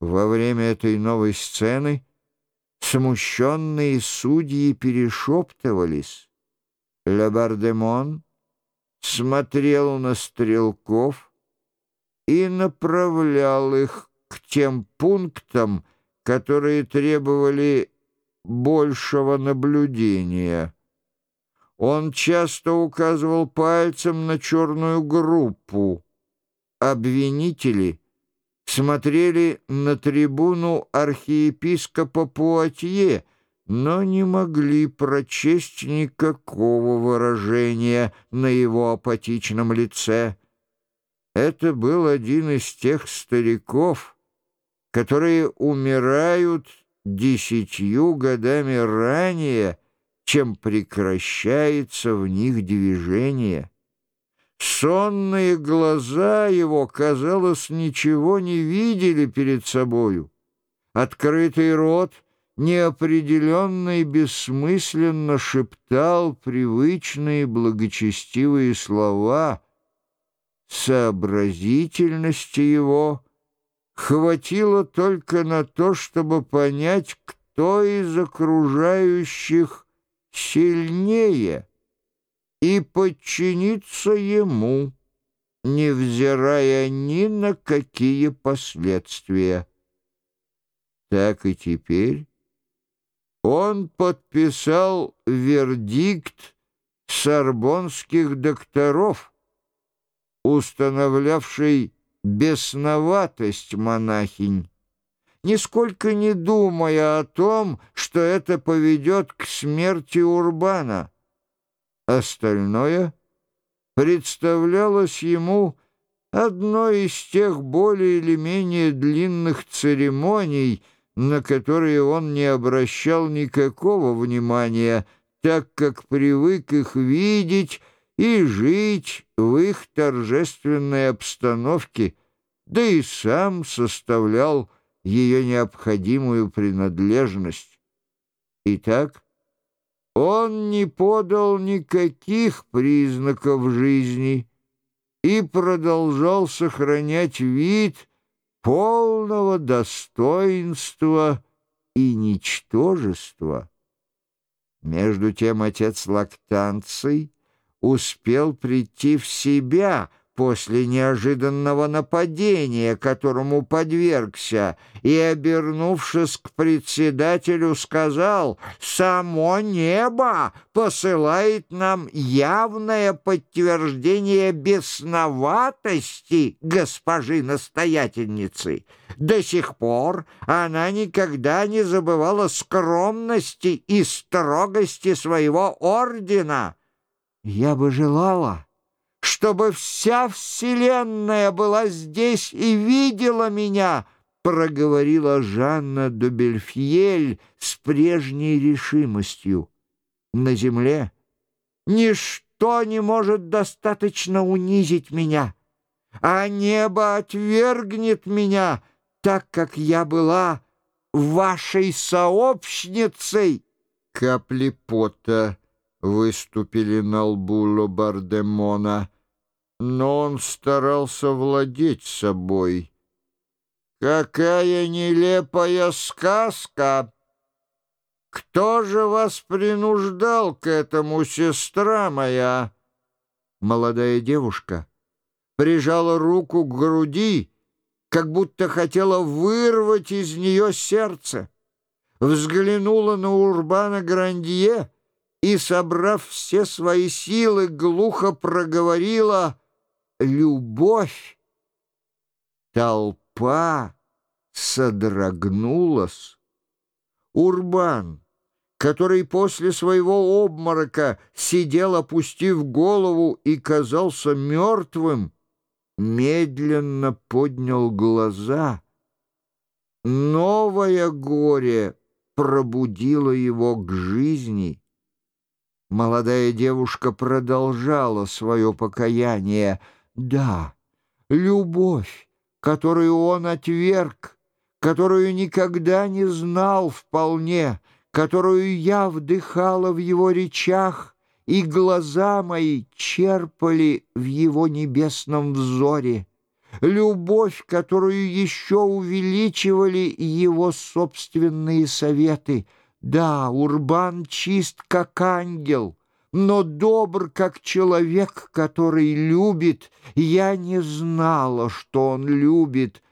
Во время этой новой сцены смущенные судьи перешептывались. Лабардемон смотрел на стрелков и направлял их к тем пунктам, которые требовали большего наблюдения. Он часто указывал пальцем на черную группу. Обвинители смотрели на трибуну архиепископа Пуатье, но не могли прочесть никакого выражения на его апатичном лице. Это был один из тех стариков, которые умирают десятью годами ранее, чем прекращается в них движение. Сонные глаза его, казалось, ничего не видели перед собою. Открытый рот неопределенно и бессмысленно шептал привычные благочестивые слова. Сообразительности его хватило только на то, чтобы понять, кто из окружающих сильнее, и подчиниться ему, невзирая ни на какие последствия. Так и теперь он подписал вердикт сорбонских докторов, установлявший бесноватость монахинь нисколько не думая о том, что это поведет к смерти Урбана. Остальное представлялось ему одной из тех более или менее длинных церемоний, на которые он не обращал никакого внимания, так как привык их видеть и жить в их торжественной обстановке, да и сам составлял ее необходимую принадлежность. Итак, он не подал никаких признаков жизни и продолжал сохранять вид полного достоинства и ничтожества. Между тем отец Лактанций успел прийти в себя — после неожиданного нападения, которому подвергся, и, обернувшись к председателю, сказал, «Само небо посылает нам явное подтверждение бесноватости госпожи настоятельницы. До сих пор она никогда не забывала скромности и строгости своего ордена. Я бы желала...» чтобы вся вселенная была здесь и видела меня, проговорила Жанна де Бельфьель с прежней решимостью. На земле ничто не может достаточно унизить меня, а небо отвергнет меня, так как я была вашей сообщницей. Капли пота выступили на лбу Лобардемона но он старался владеть собой. «Какая нелепая сказка! Кто же вас принуждал к этому, сестра моя?» Молодая девушка прижала руку к груди, как будто хотела вырвать из нее сердце, взглянула на Урбана Грандье и, собрав все свои силы, глухо проговорила — любовь. Толпа содрогнулась. Урбан, который после своего обморока сидел, опустив голову и казался мертвым, медленно поднял глаза. Новое горе пробудило его к жизни. Молодая девушка продолжала свое покаяние — да, любовь, которую он отверг, которую никогда не знал вполне, которую я вдыхала в его речах, и глаза мои черпали в его небесном взоре. любовь, которую еще увеличивали его собственные советы. Да, Урбан чист, как ангел, но добр, как человек, который любит. Я не знала, что он любит.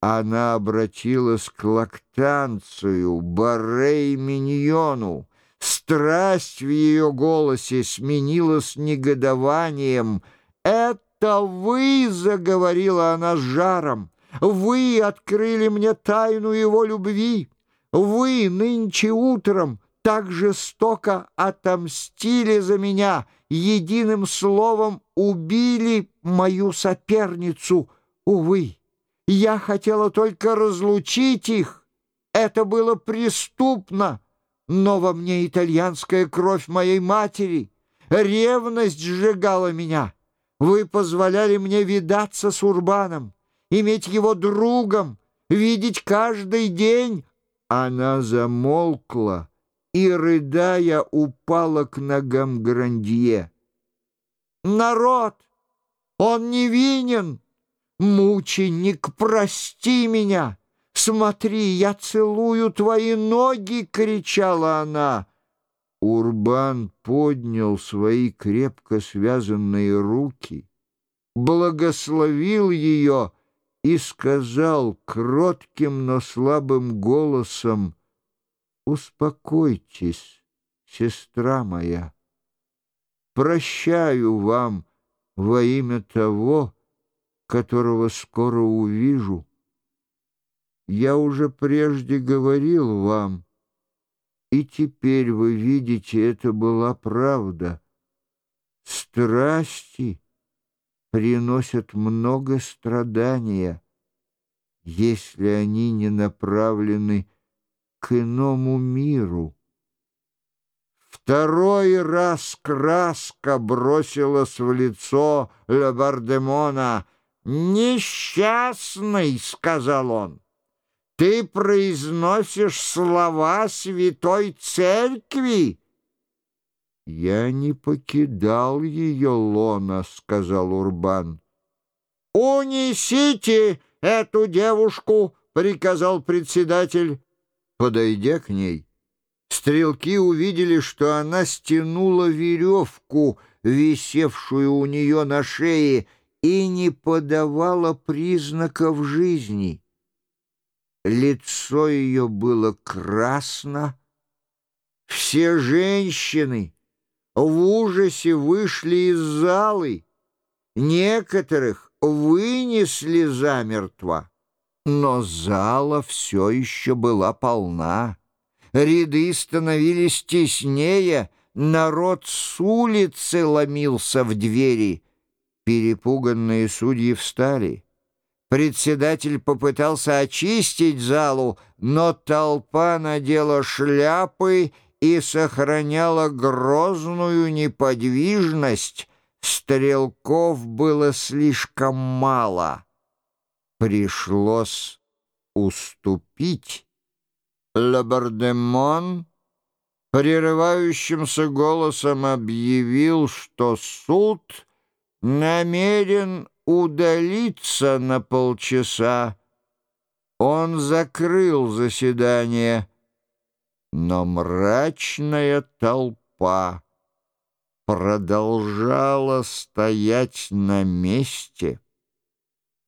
Она обратилась к лактанцию, барей миньону. Страсть в ее голосе сменилась негодованием. «Это вы!» — заговорила она с жаром. «Вы открыли мне тайну его любви. Вы нынче утром так жестоко отомстили за меня, единым словом убили мою соперницу. Увы, я хотела только разлучить их. Это было преступно, но во мне итальянская кровь моей матери. Ревность сжигала меня. Вы позволяли мне видаться с Урбаном, иметь его другом, видеть каждый день. Она замолкла и, рыдая, упала к ногам Грандье. «Народ! Он невинен! Мученик, прости меня! Смотри, я целую твои ноги!» — кричала она. Урбан поднял свои крепко связанные руки, благословил ее и сказал кротким, но слабым голосом, «Успокойтесь, сестра моя, прощаю вам во имя того, которого скоро увижу. Я уже прежде говорил вам, и теперь вы видите, это была правда. Страсти приносят много страдания, если они не направлены к иному миру. Второй раз краска бросилась в лицо Лебардемона. «Несчастный!» — сказал он. «Ты произносишь слова святой церкви!» «Я не покидал ее лона», — сказал Урбан. «Унесите эту девушку!» — приказал председатель. Подойдя к ней, стрелки увидели, что она стянула веревку, висевшую у нее на шее, и не подавала признаков жизни. Лицо ее было красно. Все женщины в ужасе вышли из залы. Некоторых вынесли замертво. Но зала все еще была полна. Ряды становились теснее, народ с улицы ломился в двери. Перепуганные судьи встали. Председатель попытался очистить залу, но толпа надела шляпы и сохраняла грозную неподвижность. Стрелков было слишком мало пришлось уступить. Лабардемон прерывающимся голосом объявил, что суд намерен удалиться на полчаса. Он закрыл заседание, но мрачная толпа продолжала стоять на месте.